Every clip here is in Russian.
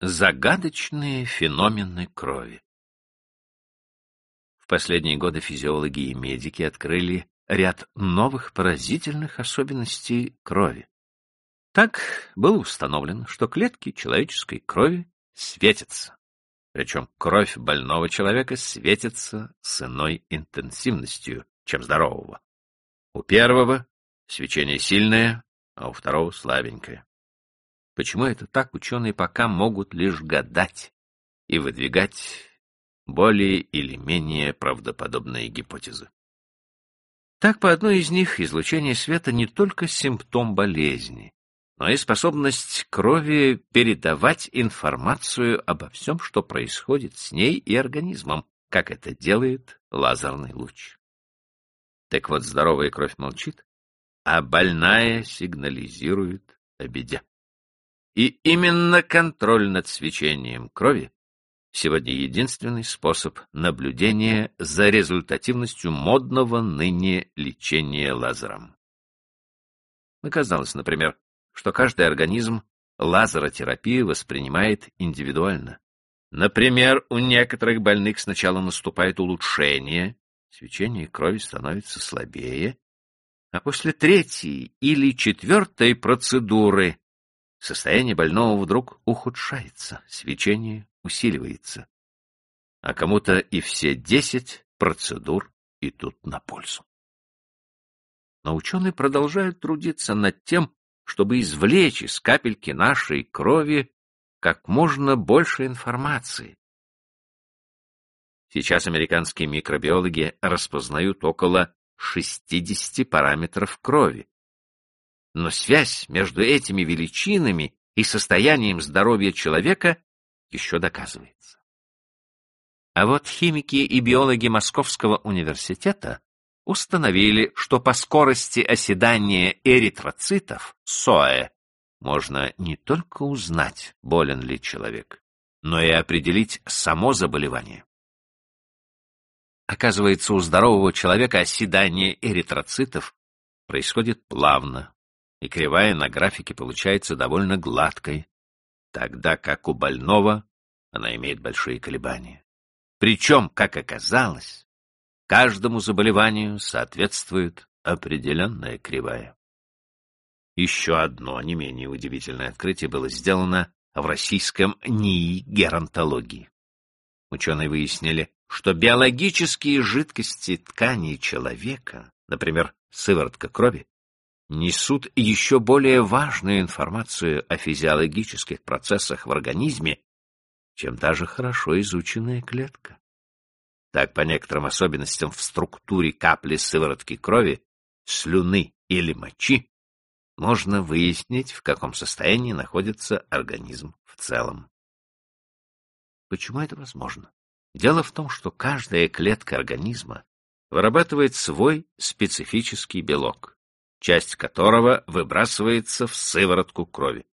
Загадочные феномены крови. В последние годы физиологи и медики открыли ряд новых поразительных особенностей крови. Так было установлено, что клетки человеческой крови светятся. Причем кровь больного человека светится с иной интенсивностью, чем здорового. У первого свечение сильное, а у второго слабенькое. Почему это так, ученые пока могут лишь гадать и выдвигать более или менее правдоподобные гипотезы. Так, по одной из них, излучение света не только симптом болезни, но и способность крови передавать информацию обо всем, что происходит с ней и организмом, как это делает лазерный луч. Так вот, здоровая кровь молчит, а больная сигнализирует о беде. И именно контроль над свечением крови сегодня единственный способ наблюдения за результативностью модного ныне лечения лазером. Оказалось, например, что каждый организм лазеротерапию воспринимает индивидуально. Например, у некоторых больных сначала наступает улучшение, свечение крови становится слабее, а после третьей или четвертой процедуры Состояние больного вдруг ухудшается, свечение усиливается. А кому-то и все десять процедур идут на пользу. Но ученые продолжают трудиться над тем, чтобы извлечь из капельки нашей крови как можно больше информации. Сейчас американские микробиологи распознают около 60 параметров крови, но связь между этими величинами и состоянием здоровья человека еще доказывается. А вот химики и биологи Московского университета установили, что по скорости оседания эритроцитов, СОЭ, можно не только узнать, болен ли человек, но и определить само заболевание. Оказывается, у здорового человека оседание эритроцитов происходит плавно, и кривая на графике получается довольно гладкой, тогда как у больного она имеет большие колебания. Причем, как оказалось, каждому заболеванию соответствует определенная кривая. Еще одно не менее удивительное открытие было сделано в российском НИИ геронтологии. Ученые выяснили, что биологические жидкости тканей человека, например, сыворотка крови, несут еще более важную информацию о физиологических процессах в организме, чем даже хорошо изученная клетка. Так, по некоторым особенностям в структуре капли сыворотки крови, слюны или мочи, можно выяснить, в каком состоянии находится организм в целом. Почему это возможно? Дело в том, что каждая клетка организма вырабатывает свой специфический белок часть которого выбрасывается в сыворотку крови.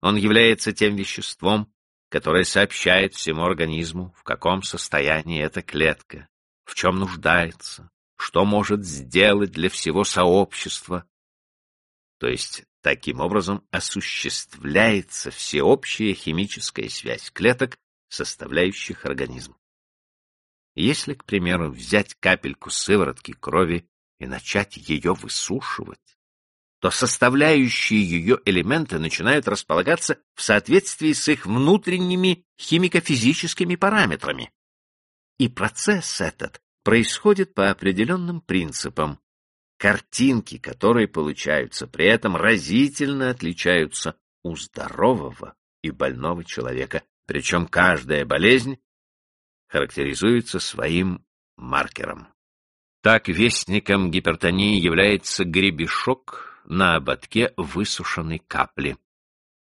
Он является тем веществом, которое сообщает всему организму, в каком состоянии эта клетка, в чем нуждается, что может сделать для всего сообщества. То есть, таким образом осуществляется всеобщая химическая связь клеток, составляющих организм. Если, к примеру, взять капельку сыворотки крови и начать ее высушивать, то составляющие ее элементы начинают располагаться в соответствии с их внутренними химико-физическими параметрами. И процесс этот происходит по определенным принципам. Картинки, которые получаются при этом, разительно отличаются у здорового и больного человека, причем каждая болезнь характеризуется своим маркером. Так вестником гипертонии является гребешок на ободке высушенной капли,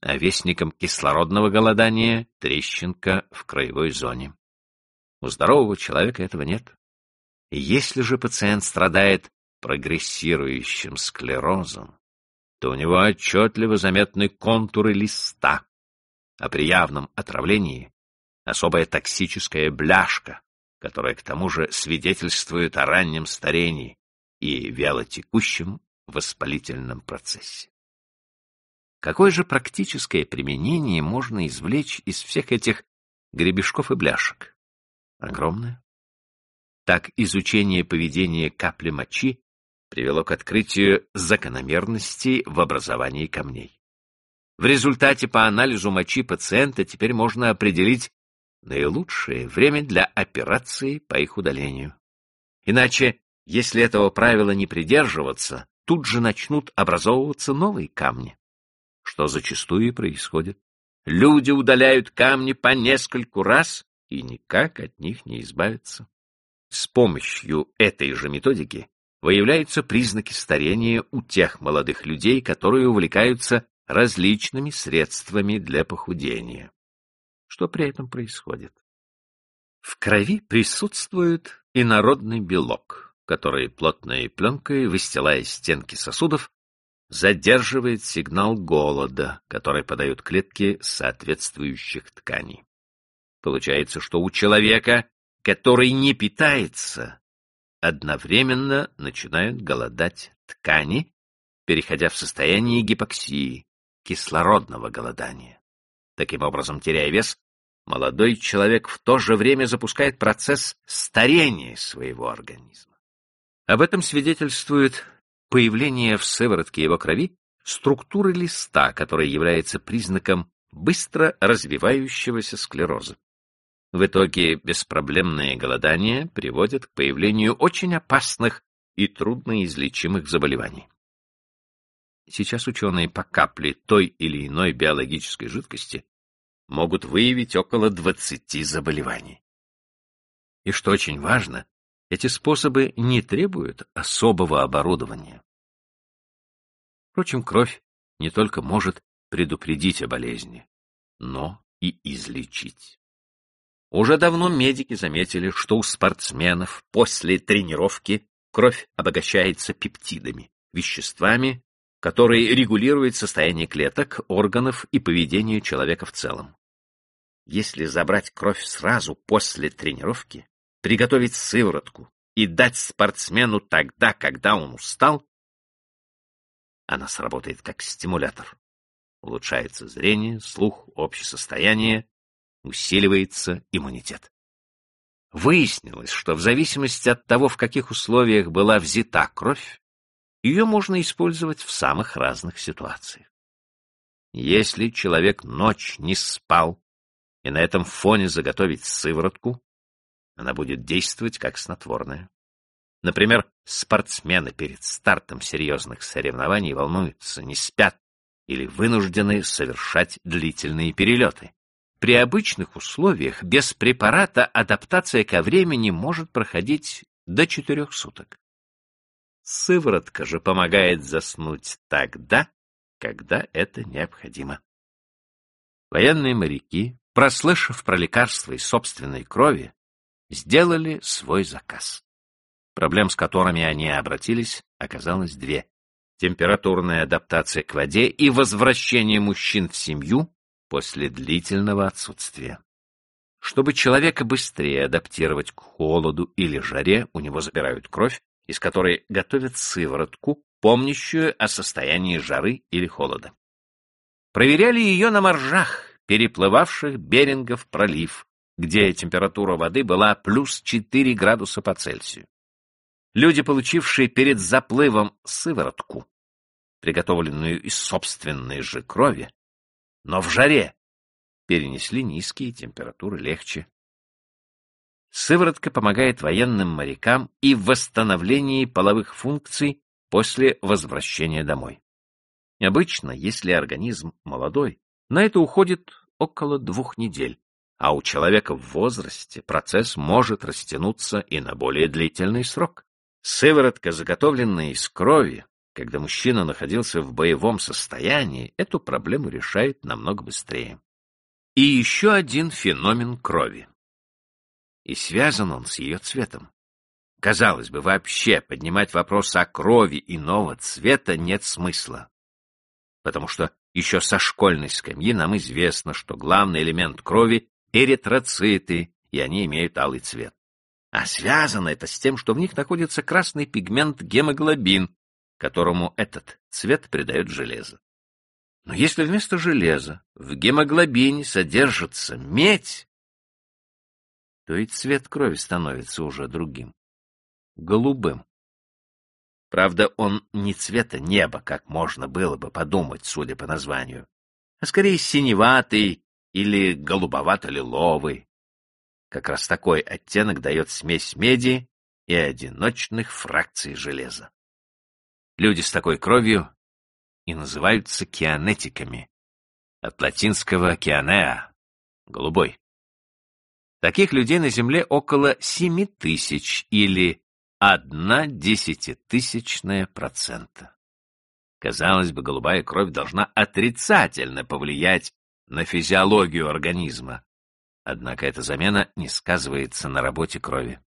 а вестником кислородного голодания — трещинка в краевой зоне. У здорового человека этого нет. Если же пациент страдает прогрессирующим склерозом, то у него отчетливо заметны контуры листа, а при явном отравлении — особая токсическая бляшка, которое к тому же свидетельствует о раннем старении и вялотекущем воспалительном процессе. Какое же практическое применение можно извлечь из всех этих гребешков и бляшек? Огромное. Так изучение поведения капли мочи привело к открытию закономерностей в образовании камней. В результате по анализу мочи пациента теперь можно определить наилучшее время для операции по их удалению. Иначе, если этого правила не придерживаться, тут же начнут образовываться новые камни, что зачастую и происходит. Люди удаляют камни по нескольку раз и никак от них не избавятся. С помощью этой же методики выявляются признаки старения у тех молодых людей, которые увлекаются различными средствами для похудения. Что при этом происходит? В крови присутствует инородный белок, который плотной пленкой, выстилая стенки сосудов, задерживает сигнал голода, который подают клетки соответствующих тканей. Получается, что у человека, который не питается, одновременно начинают голодать ткани, переходя в состояние гипоксии, кислородного голодания. Таким образом, теряя вес, молодой человек в то же время запускает процесс старения своего организма. Об этом свидетельствует появление в сыворотке его крови структуры листа, которая является признаком быстро развивающегося склероза. В итоге беспроблемное голодание приводит к появлению очень опасных и трудноизлечимых заболеваний. Сейчас ученые по капле той или иной биологической жидкости могут выявить около 20 заболеваний. И что очень важно, эти способы не требуют особого оборудования. Впрочем, кровь не только может предупредить о болезни, но и излечить. Уже давно медики заметили, что у спортсменов после тренировки кровь обогащается пептидами, веществами, которые регулируют состояние клеток, органов и поведение человека в целом. Если забрать кровь сразу после тренировки, приготовить сыворотку и дать спортсмену тогда, когда он устал, она сработает как стимулятор. Улучшается зрение, слух, общее состояние, усиливается иммунитет. Выяснилось, что в зависимости от того, в каких условиях была взята кровь, ее можно использовать в самых разных ситуациях. Если человек ночь не спал, и на этом фоне заготовить сыворотку, она будет действовать как снотворная. Например, спортсмены перед стартом серьезных соревнований волнуются, не спят или вынуждены совершать длительные перелеты. При обычных условиях без препарата адаптация ко времени может проходить до четырех суток. Сыворотка же помогает заснуть тогда, когда это необходимо. Военные моряки, прослышав про лекарства из собственной крови, сделали свой заказ. Проблем, с которыми они обратились, оказалось две. Температурная адаптация к воде и возвращение мужчин в семью после длительного отсутствия. Чтобы человека быстрее адаптировать к холоду или жаре, у него забирают кровь, из которой готовят сыворотку, помнящую о состоянии жары или холода. Проверяли ее на моржах, переплывавших Берингов пролив, где температура воды была плюс 4 градуса по Цельсию. Люди, получившие перед заплывом сыворотку, приготовленную из собственной же крови, но в жаре перенесли низкие температуры легче. Сыворотка помогает военным морякам и в восстановлении половых функций после возвращения домой. Обычно, если организм молодой, на это уходит около двух недель, а у человека в возрасте процесс может растянуться и на более длительный срок. Сыворотка, заготовленная из крови, когда мужчина находился в боевом состоянии, эту проблему решает намного быстрее. И еще один феномен крови. И связан он с ее цветом. Казалось бы, вообще поднимать вопрос о крови иного цвета нет смысла. Потому что еще со школьной скамьи нам известно, что главный элемент крови — эритроциты, и они имеют алый цвет. А связано это с тем, что в них находится красный пигмент гемоглобин, которому этот цвет придает железо. Но если вместо железа в гемоглобине содержится медь, то и цвет крови становится уже другим, голубым. Правда, он не цвета неба, как можно было бы подумать, судя по названию, а скорее синеватый или голубовато-лиловый. Как раз такой оттенок дает смесь меди и одиночных фракций железа. Люди с такой кровью и называются кианетиками, от латинского кианеа — голубой. Таких людей на Земле около семи тысяч или одна десятитысячная процента. Казалось бы, голубая кровь должна отрицательно повлиять на физиологию организма. Однако эта замена не сказывается на работе крови.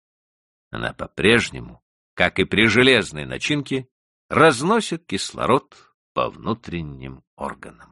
Она по-прежнему, как и при железной начинке, разносит кислород по внутренним органам.